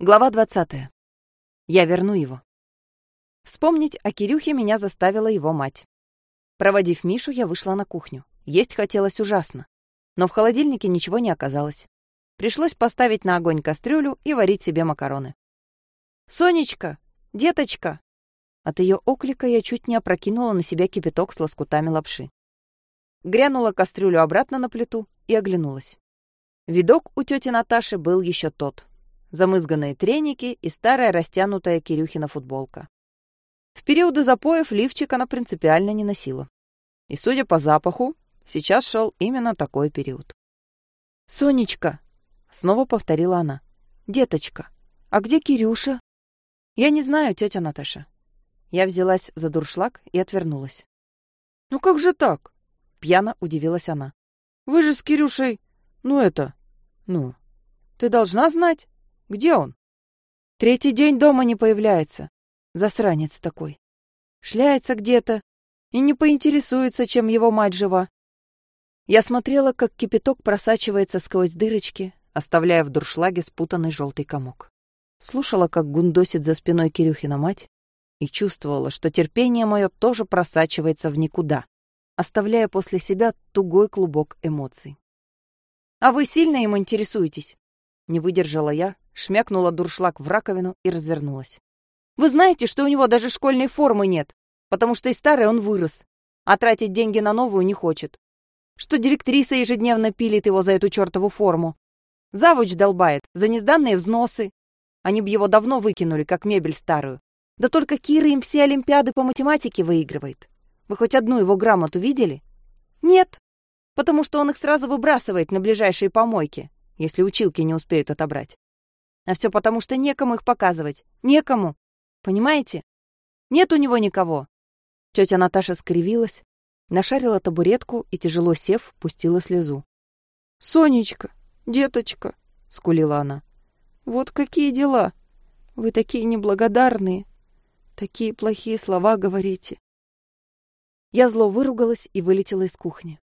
Глава 20. Я верну его. Вспомнить о Кирюхе меня заставила его мать. Проводив Мишу, я вышла на кухню. Есть хотелось ужасно. Но в холодильнике ничего не оказалось. Пришлось поставить на огонь кастрюлю и варить себе макароны. «Сонечка! Деточка!» От ее оклика я чуть не опрокинула на себя кипяток с лоскутами лапши. Грянула кастрюлю обратно на плиту и оглянулась. Видок у тети Наташи был еще тот замызганные треники и старая растянутая Кирюхина футболка. В периоды запоев лифчик она принципиально не носила. И, судя по запаху, сейчас шел именно такой период. «Сонечка!» — снова повторила она. «Деточка, а где Кирюша?» «Я не знаю, тетя Наташа». Я взялась за дуршлаг и отвернулась. «Ну как же так?» — пьяно удивилась она. «Вы же с Кирюшей... Ну это... Ну... Ты должна знать. Где он? Третий день дома не появляется. Засранец такой. Шляется где-то и не поинтересуется, чем его мать жива. Я смотрела, как кипяток просачивается сквозь дырочки, оставляя в дуршлаге спутанный желтый комок. Слушала, как гундосит за спиной Кирюхина мать, и чувствовала, что терпение мое тоже просачивается в никуда, оставляя после себя тугой клубок эмоций. «А вы сильно им интересуетесь?» Не выдержала я, шмякнула дуршлаг в раковину и развернулась. «Вы знаете, что у него даже школьной формы нет, потому что и старый он вырос, а тратить деньги на новую не хочет. Что директриса ежедневно пилит его за эту чертову форму. Завуч долбает за незданные взносы. Они бы его давно выкинули, как мебель старую. Да только Кира им все олимпиады по математике выигрывает. Вы хоть одну его грамоту видели? Нет, потому что он их сразу выбрасывает на ближайшие помойки, если училки не успеют отобрать. А все потому, что некому их показывать. Некому. Понимаете? Нет у него никого. Тетя Наташа скривилась, нашарила табуретку и, тяжело сев, пустила слезу. «Сонечка, деточка», — скулила она, — «вот какие дела. Вы такие неблагодарные, такие плохие слова говорите». Я зло выругалась и вылетела из кухни.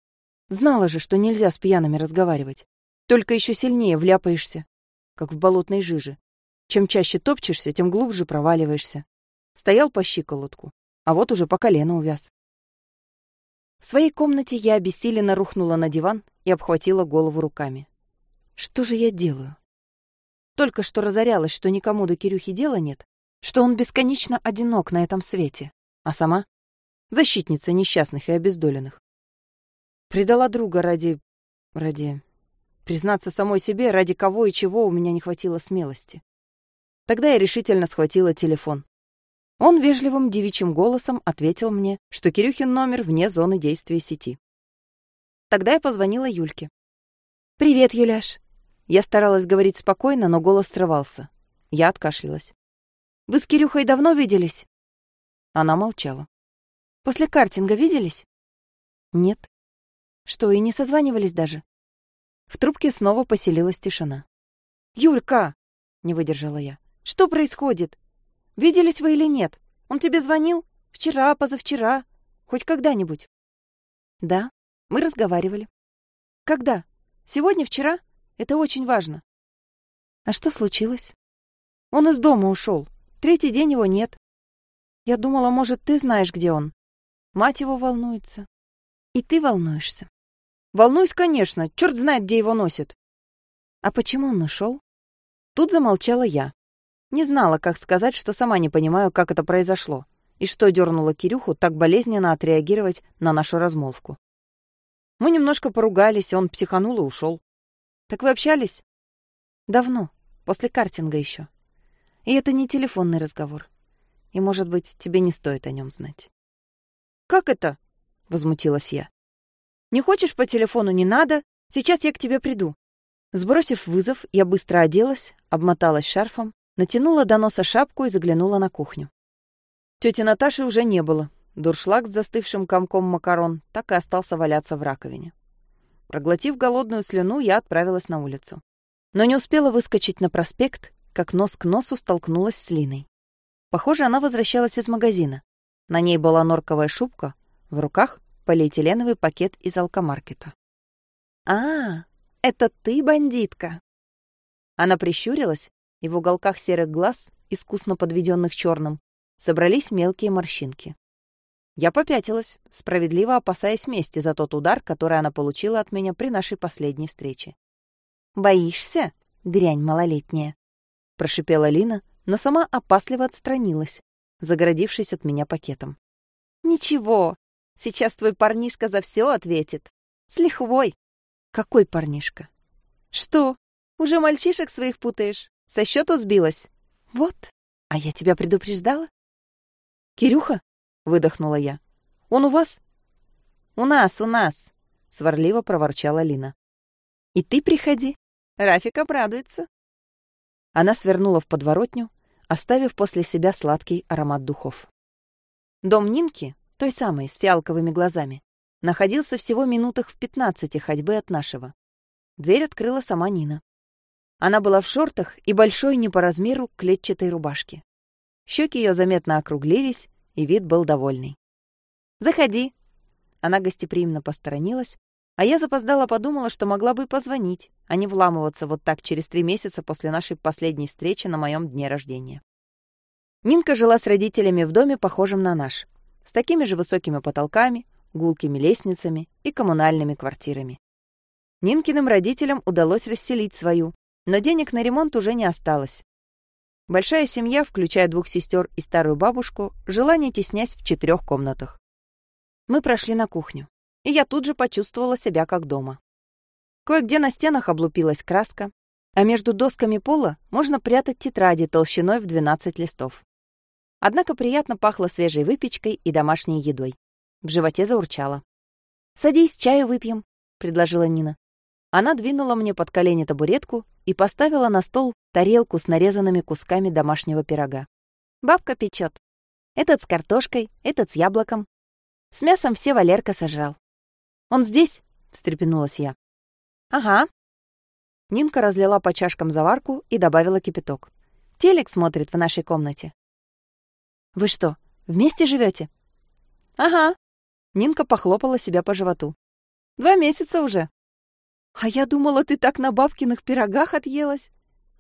Знала же, что нельзя с пьяными разговаривать. Только еще сильнее вляпаешься как в болотной жиже. Чем чаще топчешься, тем глубже проваливаешься. Стоял по щиколотку, а вот уже по колено увяз. В своей комнате я обессиленно рухнула на диван и обхватила голову руками. Что же я делаю? Только что разорялась, что никому до Кирюхи дела нет, что он бесконечно одинок на этом свете, а сама — защитница несчастных и обездоленных. Предала друга ради... ради... Признаться самой себе, ради кого и чего у меня не хватило смелости. Тогда я решительно схватила телефон. Он вежливым девичьим голосом ответил мне, что Кирюхин номер вне зоны действия сети. Тогда я позвонила Юльке. «Привет, Юляш». Я старалась говорить спокойно, но голос срывался. Я откашлялась. «Вы с Кирюхой давно виделись?» Она молчала. «После картинга виделись?» «Нет». «Что, и не созванивались даже?» В трубке снова поселилась тишина. «Юлька!» — не выдержала я. «Что происходит? Виделись вы или нет? Он тебе звонил? Вчера, позавчера? Хоть когда-нибудь?» «Да, мы разговаривали». «Когда? Сегодня, вчера? Это очень важно». «А что случилось?» «Он из дома ушел. Третий день его нет. Я думала, может, ты знаешь, где он. Мать его волнуется. И ты волнуешься. Волнуюсь, конечно. Черт знает, где его носит. А почему он ушел? Тут замолчала я. Не знала, как сказать, что сама не понимаю, как это произошло, и что дернуло Кирюху так болезненно отреагировать на нашу размолвку. Мы немножко поругались, он психанул и ушел. Так вы общались? Давно, после картинга еще. И это не телефонный разговор. И, может быть, тебе не стоит о нем знать. «Как это?» — возмутилась я. Не хочешь по телефону, не надо. Сейчас я к тебе приду». Сбросив вызов, я быстро оделась, обмоталась шарфом, натянула до носа шапку и заглянула на кухню. Тети Наташи уже не было. Дуршлаг с застывшим комком макарон так и остался валяться в раковине. Проглотив голодную слюну, я отправилась на улицу. Но не успела выскочить на проспект, как нос к носу столкнулась с Линой. Похоже, она возвращалась из магазина. На ней была норковая шубка, в руках полиэтиленовый пакет из алкомаркета. «А, это ты, бандитка!» Она прищурилась, и в уголках серых глаз, искусно подведенных черным, собрались мелкие морщинки. Я попятилась, справедливо опасаясь мести за тот удар, который она получила от меня при нашей последней встрече. «Боишься, дрянь малолетняя?» — прошипела Лина, но сама опасливо отстранилась, загородившись от меня пакетом. «Ничего, сейчас твой парнишка за все ответит. С лихвой». «Какой парнишка?» «Что, уже мальчишек своих путаешь? Со счету сбилась?» «Вот, а я тебя предупреждала». «Кирюха?» выдохнула я. Он у вас? У нас, у нас, сварливо проворчала Лина. И ты приходи. Рафик обрадуется. Она свернула в подворотню, оставив после себя сладкий аромат духов. Дом Нинки, той самой, с фиалковыми глазами, находился всего минутах в пятнадцати ходьбы от нашего. Дверь открыла сама Нина. Она была в шортах и большой не по размеру клетчатой рубашке. Щеки ее заметно округлились, и вид был довольный. «Заходи!» Она гостеприимно посторонилась, а я запоздала подумала, что могла бы позвонить, а не вламываться вот так через три месяца после нашей последней встречи на моем дне рождения. Нинка жила с родителями в доме, похожем на наш, с такими же высокими потолками, гулкими лестницами и коммунальными квартирами. Нинкиным родителям удалось расселить свою, но денег на ремонт уже не осталось, Большая семья, включая двух сестер и старую бабушку, жила не теснясь в четырех комнатах. Мы прошли на кухню, и я тут же почувствовала себя как дома. Кое-где на стенах облупилась краска, а между досками пола можно прятать тетради толщиной в 12 листов. Однако приятно пахло свежей выпечкой и домашней едой. В животе заурчало. «Садись, чаю выпьем», — предложила Нина. Она двинула мне под колени табуретку и поставила на стол тарелку с нарезанными кусками домашнего пирога. Бабка печет. Этот с картошкой, этот с яблоком. С мясом все Валерка сожрал. «Он здесь?» — встрепенулась я. «Ага». Нинка разлила по чашкам заварку и добавила кипяток. «Телек смотрит в нашей комнате». «Вы что, вместе живете? «Ага». Нинка похлопала себя по животу. «Два месяца уже». А я думала, ты так на бабкиных пирогах отъелась.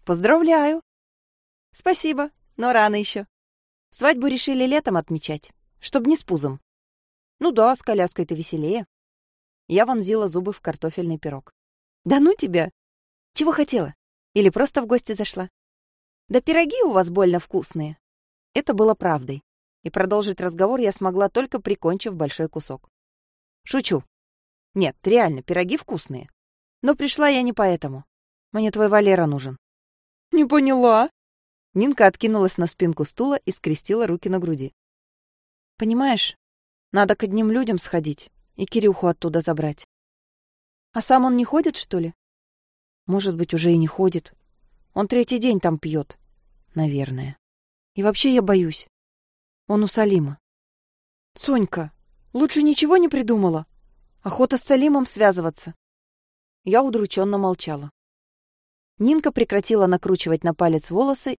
Поздравляю. Спасибо, но рано еще. Свадьбу решили летом отмечать, чтобы не с пузом. Ну да, с коляской-то веселее. Я вонзила зубы в картофельный пирог. Да ну тебя! Чего хотела? Или просто в гости зашла? Да пироги у вас больно вкусные. Это было правдой. И продолжить разговор я смогла только прикончив большой кусок. Шучу. Нет, реально, пироги вкусные. Но пришла я не поэтому. Мне твой Валера нужен». «Не поняла». Нинка откинулась на спинку стула и скрестила руки на груди. «Понимаешь, надо к одним людям сходить и Кирюху оттуда забрать. А сам он не ходит, что ли? Может быть, уже и не ходит. Он третий день там пьет. Наверное. И вообще я боюсь. Он у Салима. Сонька, лучше ничего не придумала. Охота с Салимом связываться. Я удрученно молчала. Нинка прекратила накручивать на палец волосы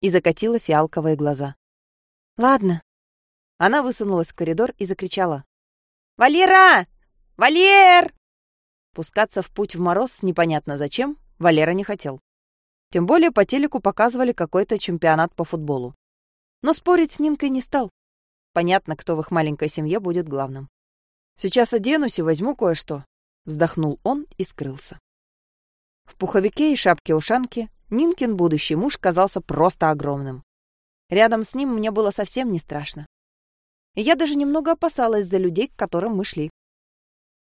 и закатила фиалковые глаза. «Ладно». Она высунулась в коридор и закричала. «Валера! Валер!» Пускаться в путь в мороз непонятно зачем Валера не хотел. Тем более по телеку показывали какой-то чемпионат по футболу. Но спорить с Нинкой не стал. Понятно, кто в их маленькой семье будет главным. «Сейчас оденусь и возьму кое-что», Вздохнул он и скрылся. В пуховике и шапке-ушанке Нинкин будущий муж казался просто огромным. Рядом с ним мне было совсем не страшно. И я даже немного опасалась за людей, к которым мы шли.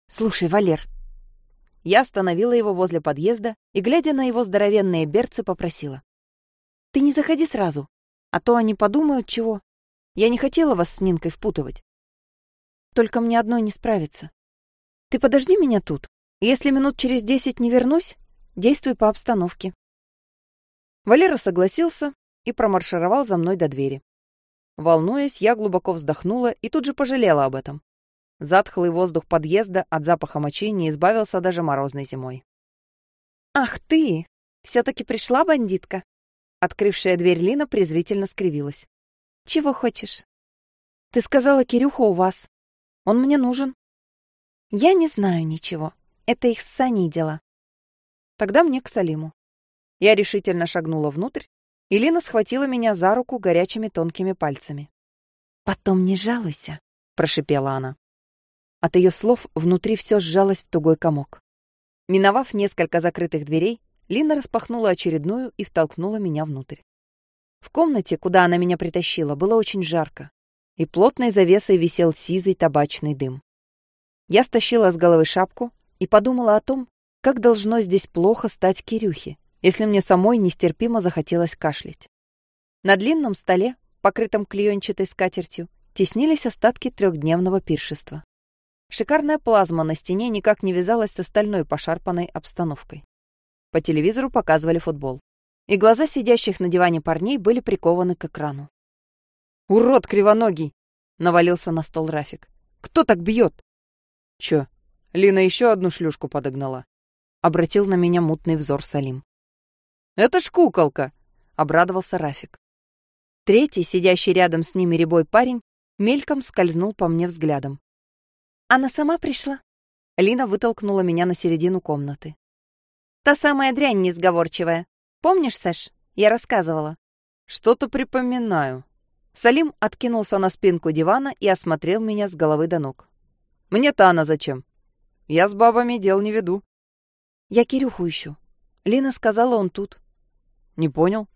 «Слушай, Валер». Я остановила его возле подъезда и, глядя на его здоровенные берцы, попросила. «Ты не заходи сразу, а то они подумают, чего. Я не хотела вас с Нинкой впутывать. Только мне одной не справиться. Ты подожди меня тут. Если минут через десять не вернусь, действуй по обстановке. Валера согласился и промаршировал за мной до двери. Волнуясь, я глубоко вздохнула и тут же пожалела об этом. Затхлый воздух подъезда от запаха мочи не избавился даже морозной зимой. «Ах ты! Все-таки пришла бандитка!» Открывшая дверь Лина презрительно скривилась. «Чего хочешь?» «Ты сказала, Кирюха у вас. Он мне нужен». Я не знаю ничего. Это их с Саней дела. Тогда мне к Салиму. Я решительно шагнула внутрь, и Лина схватила меня за руку горячими тонкими пальцами. «Потом не жалуйся», — прошипела она. От ее слов внутри все сжалось в тугой комок. Миновав несколько закрытых дверей, Лина распахнула очередную и втолкнула меня внутрь. В комнате, куда она меня притащила, было очень жарко, и плотной завесой висел сизый табачный дым. Я стащила с головы шапку и подумала о том, как должно здесь плохо стать Кирюхе, если мне самой нестерпимо захотелось кашлять. На длинном столе, покрытом клеенчатой скатертью, теснились остатки трехдневного пиршества. Шикарная плазма на стене никак не вязалась с остальной пошарпанной обстановкой. По телевизору показывали футбол. И глаза сидящих на диване парней были прикованы к экрану. «Урод кривоногий!» — навалился на стол Рафик. «Кто так бьет?» «Чё, Лина еще одну шлюшку подогнала?» — обратил на меня мутный взор Салим. «Это ж куколка!» — обрадовался Рафик. Третий, сидящий рядом с ними рябой парень, мельком скользнул по мне взглядом. Она сама пришла. Лина вытолкнула меня на середину комнаты. Та самая дрянь несговорчивая. Помнишь, Саш? Я рассказывала. Что-то припоминаю. Салим откинулся на спинку дивана и осмотрел меня с головы до ног. Мне-то она зачем? Я с бабами дел не веду. Я Кирюху ищу. Лина сказала, он тут. Не понял.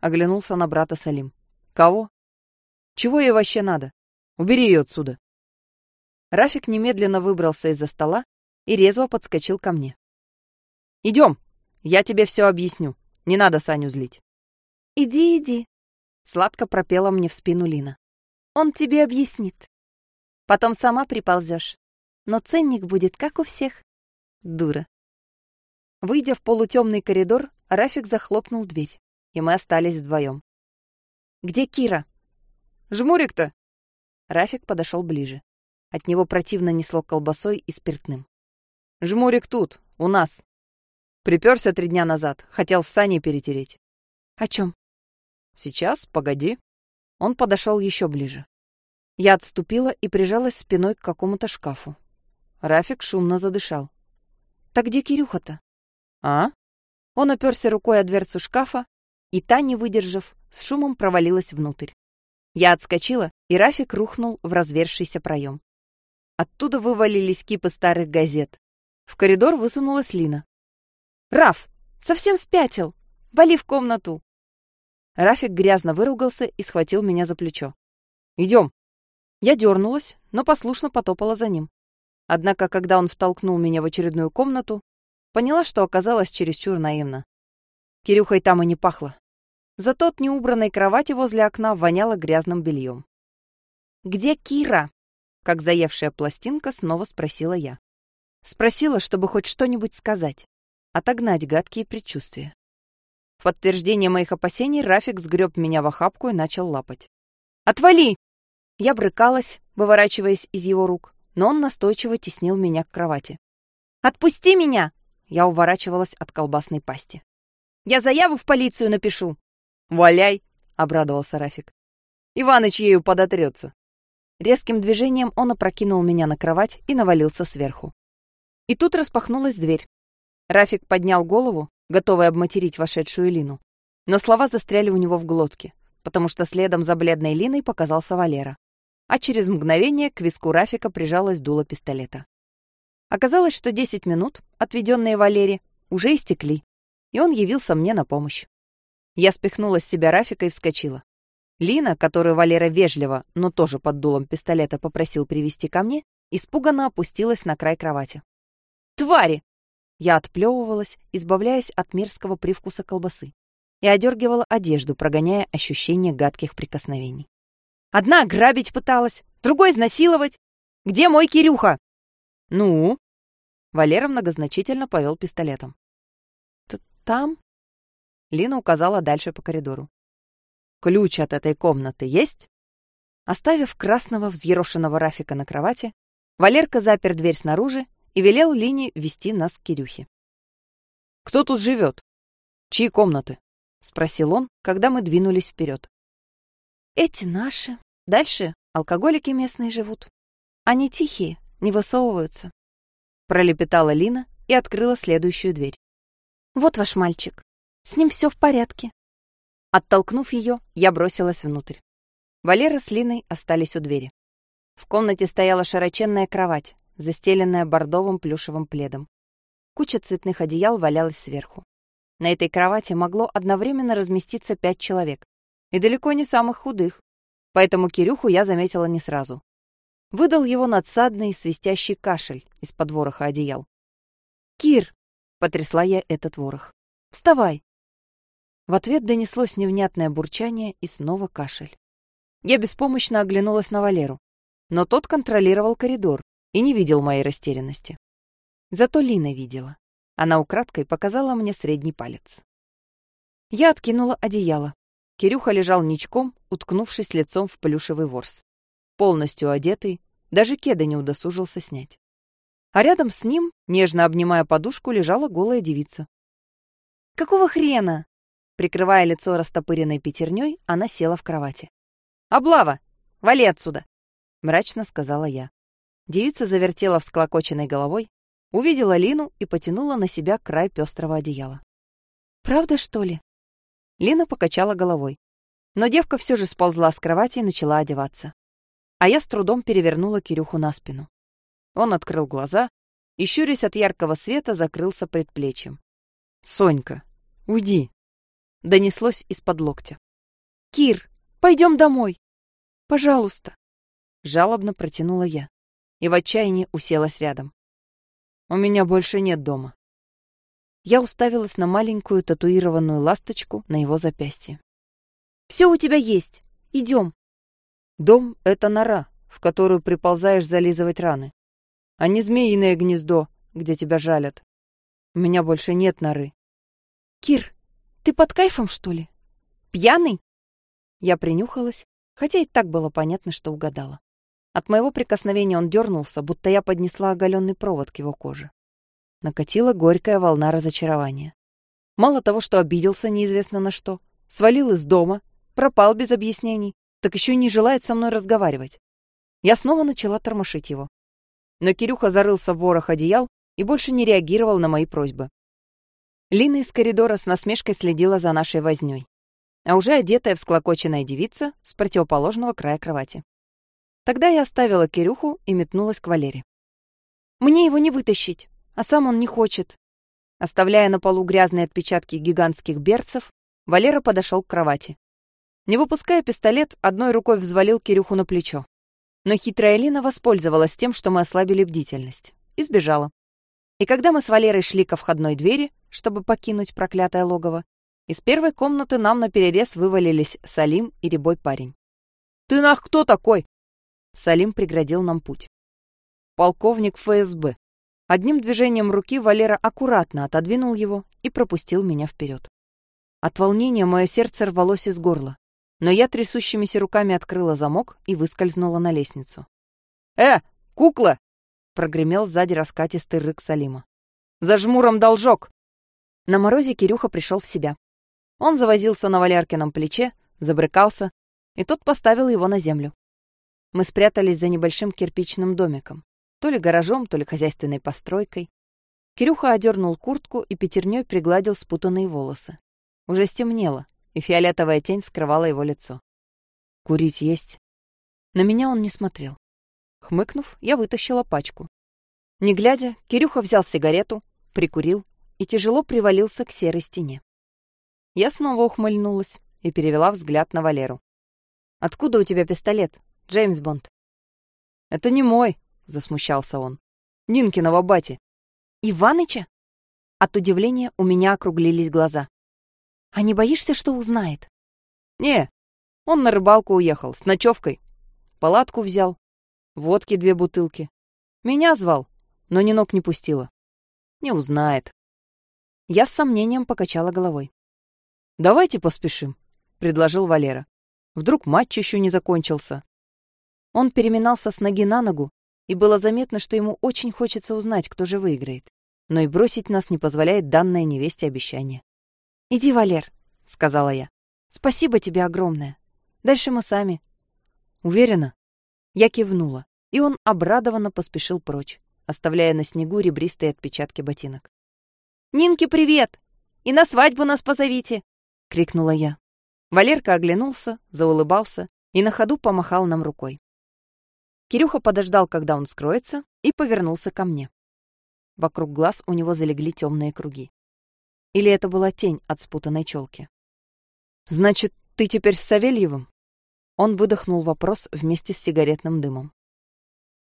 Оглянулся на брата Салим. Кого? Чего ей вообще надо? Убери ее отсюда. Рафик немедленно выбрался из-за стола и резво подскочил ко мне. «Идем, я тебе все объясню. Не надо Саню злить». «Иди, иди», — сладко пропела мне в спину Лина. «Он тебе объяснит. Потом сама приползешь. Но ценник будет, как у всех. Дура». Выйдя в полутемный коридор, Рафик захлопнул дверь, и мы остались вдвоем. «Где Кира?» «Жмурик-то?» Рафик подошел ближе. От него противно несло колбасой и спиртным. «Жмурик тут, у нас. Приперся три дня назад, хотел с Саней перетереть». «О чем?» «Сейчас, погоди». Он подошел еще ближе. Я отступила и прижалась спиной к какому-то шкафу. Рафик шумно задышал. «Так где Кирюха-то?» «А?» Он оперся рукой о дверцу шкафа, и та, не выдержав, с шумом провалилась внутрь. Я отскочила, и Рафик рухнул в развершийся проем. Оттуда вывалились кипы старых газет. В коридор высунулась Лина. «Раф, совсем спятил! Вали в комнату!» Рафик грязно выругался и схватил меня за плечо. «Идем!» Я дернулась, но послушно потопала за ним. Однако, когда он втолкнул меня в очередную комнату, поняла, что оказалась чересчур наивна. Кирюхой там и не пахло. Зато от неубранной кровати возле окна воняло грязным бельем. «Где Кира?» Как заевшая пластинка, снова спросила я. Спросила, чтобы хоть что-нибудь сказать, отогнать гадкие предчувствия. В подтверждение моих опасений Рафик сгреб меня в охапку и начал лапать. «Отвали!» Я брыкалась, выворачиваясь из его рук, но он настойчиво теснил меня к кровати. «Отпусти меня!» Я уворачивалась от колбасной пасти. «Я заяву в полицию напишу!» «Валяй!» — обрадовался Рафик. «Иваныч ею подотрется!» Резким движением он опрокинул меня на кровать и навалился сверху. И тут распахнулась дверь. Рафик поднял голову, готовый обматерить вошедшую Лину. Но слова застряли у него в глотке, потому что следом за бледной Линой показался Валера. А через мгновение к виску Рафика прижалась дуло пистолета. Оказалось, что 10 минут, отведенные Валере, уже истекли, и он явился мне на помощь. Я спихнула с себя Рафика и вскочила. Лина, которую Валера вежливо, но тоже под дулом пистолета попросил привести ко мне, испуганно опустилась на край кровати. «Твари!» Я отплевывалась, избавляясь от мерзкого привкуса колбасы, и одергивала одежду, прогоняя ощущение гадких прикосновений. «Одна грабить пыталась, другой изнасиловать. Где мой Кирюха?» «Ну?» Валера многозначительно повел пистолетом. «Там?» Лина указала дальше по коридору. Ключ от этой комнаты есть?» Оставив красного взъерошенного Рафика на кровати, Валерка запер дверь снаружи и велел Лине вести нас к Кирюхе. «Кто тут живет? Чьи комнаты?» — спросил он, когда мы двинулись вперед. «Эти наши. Дальше алкоголики местные живут. Они тихие, не высовываются», — пролепетала Лина и открыла следующую дверь. «Вот ваш мальчик. С ним все в порядке. Оттолкнув ее, я бросилась внутрь. Валера с Линой остались у двери. В комнате стояла широченная кровать, застеленная бордовым плюшевым пледом. Куча цветных одеял валялась сверху. На этой кровати могло одновременно разместиться пять человек. И далеко не самых худых. Поэтому Кирюху я заметила не сразу. Выдал его надсадный свистящий кашель из-под вороха одеял. «Кир!» — потрясла я этот ворох. «Вставай!» В ответ донеслось невнятное бурчание и снова кашель. Я беспомощно оглянулась на Валеру, но тот контролировал коридор и не видел моей растерянности. Зато Лина видела. Она украдкой показала мне средний палец. Я откинула одеяло. Кирюха лежал ничком, уткнувшись лицом в плюшевый ворс. Полностью одетый, даже кеда не удосужился снять. А рядом с ним, нежно обнимая подушку, лежала голая девица. «Какого хрена?» Прикрывая лицо растопыренной пятерней, она села в кровати. «Облава! Вали отсюда!» — мрачно сказала я. Девица завертела всклокоченной головой, увидела Лину и потянула на себя край пестрого одеяла. «Правда, что ли?» Лина покачала головой. Но девка все же сползла с кровати и начала одеваться. А я с трудом перевернула Кирюху на спину. Он открыл глаза и, щурясь от яркого света, закрылся предплечьем. «Сонька, уйди!» Донеслось из-под локтя. «Кир, пойдем домой! Пожалуйста!» Жалобно протянула я и в отчаянии уселась рядом. У меня больше нет дома. Я уставилась на маленькую татуированную ласточку на его запястье. Все у тебя есть. Идем. Дом — это нора, в которую приползаешь зализывать раны, а не змеиное гнездо, где тебя жалят. У меня больше нет норы. Кир, ты под кайфом, что ли? Пьяный? Я принюхалась, хотя и так было понятно, что угадала. От моего прикосновения он дернулся, будто я поднесла оголенный провод к его коже. Накатила горькая волна разочарования. Мало того, что обиделся неизвестно на что, свалил из дома, пропал без объяснений, так еще и не желает со мной разговаривать. Я снова начала тормошить его. Но Кирюха зарылся в ворох одеял и больше не реагировал на мои просьбы. Лина из коридора с насмешкой следила за нашей вознёй, а уже одетая всклокоченная девица с противоположного края кровати. Тогда я оставила Кирюху и метнулась к Валере. «Мне его не вытащить, а сам он не хочет». Оставляя на полу грязные отпечатки гигантских берцев, Валера подошел к кровати. Не выпуская пистолет, одной рукой взвалил Кирюху на плечо. Но хитрая Лина воспользовалась тем, что мы ослабили бдительность, и сбежала. И когда мы с Валерой шли ко входной двери, чтобы покинуть проклятое логово, из первой комнаты нам на перерез вывалились Салим и рябой парень. «Ты нах кто такой?» Салим преградил нам путь. Полковник ФСБ. Одним движением руки Валера аккуратно отодвинул его и пропустил меня вперед. От волнения мое сердце рвалось из горла, но я трясущимися руками открыла замок и выскользнула на лестницу. «Э, кукла!» — прогремел сзади раскатистый рык Салима. «За жмуром должок!» На морозе Кирюха пришел в себя. Он завозился на Валяркином плече, забрыкался, и тот поставил его на землю. Мы спрятались за небольшим кирпичным домиком, то ли гаражом, то ли хозяйственной постройкой. Кирюха одернул куртку и пятерней пригладил спутанные волосы. Уже стемнело, и фиолетовая тень скрывала его лицо. «Курить есть?» На меня он не смотрел. Хмыкнув, я вытащила пачку. Не глядя, Кирюха взял сигарету, прикурил и тяжело привалился к серой стене. Я снова ухмыльнулась и перевела взгляд на Валеру. «Откуда у тебя пистолет?» Джеймс Бонд. «Это не мой», — засмущался он. «Нинкиного бати». «Иваныча?» От удивления у меня округлились глаза. «А не боишься, что узнает?» «Не, он на рыбалку уехал, с ночевкой. Палатку взял, водки две бутылки. Меня звал, но ни ног не пустила. Не узнает». Я с сомнением покачала головой. «Давайте поспешим», — предложил Валера. «Вдруг матч еще не закончился, он переминался с ноги на ногу, и было заметно, что ему очень хочется узнать, кто же выиграет. Но и бросить нас не позволяет данное невесте обещание. «Иди, Валер», — сказала я. «Спасибо тебе огромное. Дальше мы сами». «Уверена?» Я кивнула, и он обрадованно поспешил прочь, оставляя на снегу ребристые отпечатки ботинок. «Нинке привет!» И на свадьбу нас позовите!» — крикнула я. Валерка оглянулся, заулыбался и на ходу помахал нам рукой. Кирюха подождал, когда он скроется, и повернулся ко мне. Вокруг глаз у него залегли темные круги. Или это была тень от спутанной челки? «Значит, ты теперь с Савельевым?» Он выдохнул вопрос вместе с сигаретным дымом.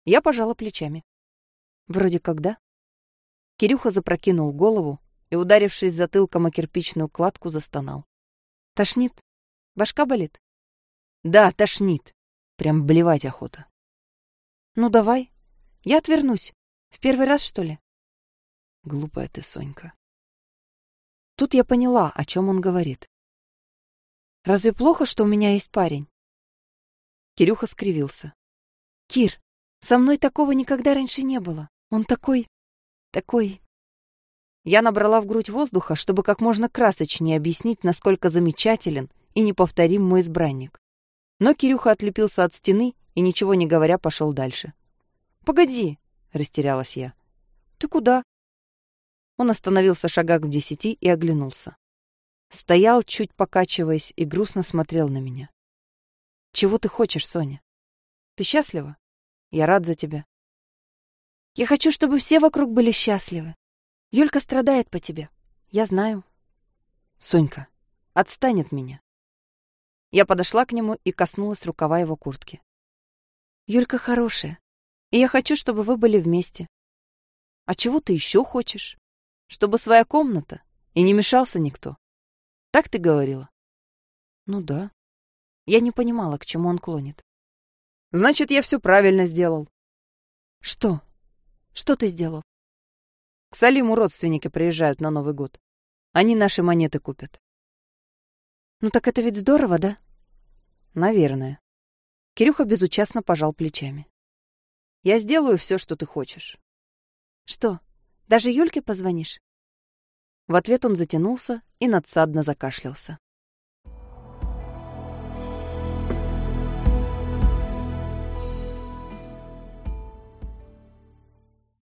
Я пожала плечами. «Вроде когда?» Кирюха запрокинул голову и, ударившись затылком о кирпичную кладку, застонал. «Тошнит? Башка болит?» «Да, тошнит. Прям блевать охота». «Ну, давай. Я отвернусь. В первый раз, что ли?» Глупая ты, Сонька. Тут я поняла, о чем он говорит. Разве плохо, что у меня есть парень? Кирюха скривился. Кир, со мной такого никогда раньше не было. Он такой... такой... Я набрала в грудь воздуха, чтобы как можно красочнее объяснить, насколько замечателен и неповторим мой избранник. Но Кирюха отлепился от стены и, ничего не говоря, пошел дальше. «Погоди!» — растерялась я. «Ты куда?» Он остановился шагах в десяти и оглянулся. Стоял, чуть покачиваясь, и грустно смотрел на меня. «Чего ты хочешь, Соня? Ты счастлива? Я рад за тебя». «Я хочу, чтобы все вокруг были счастливы. Юлька страдает по тебе. Я знаю». «Сонька, отстань от меня». Я подошла к нему и коснулась рукава его куртки. «Юлька хорошая, и я хочу, чтобы вы были вместе. А чего ты еще хочешь?» Чтобы своя комната, и не мешался никто. Так ты говорила? Ну да. Я не понимала, к чему он клонит. Значит, я все правильно сделал. Что? Что ты сделал? К Салиму родственники приезжают на Новый год. Они наши монеты купят. Ну так это ведь здорово, да? Наверное. Кирюха безучастно пожал плечами. Я сделаю все, что ты хочешь. Что? Даже Юльке позвонишь?» В ответ он затянулся и надсадно закашлялся.